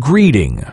Greeting.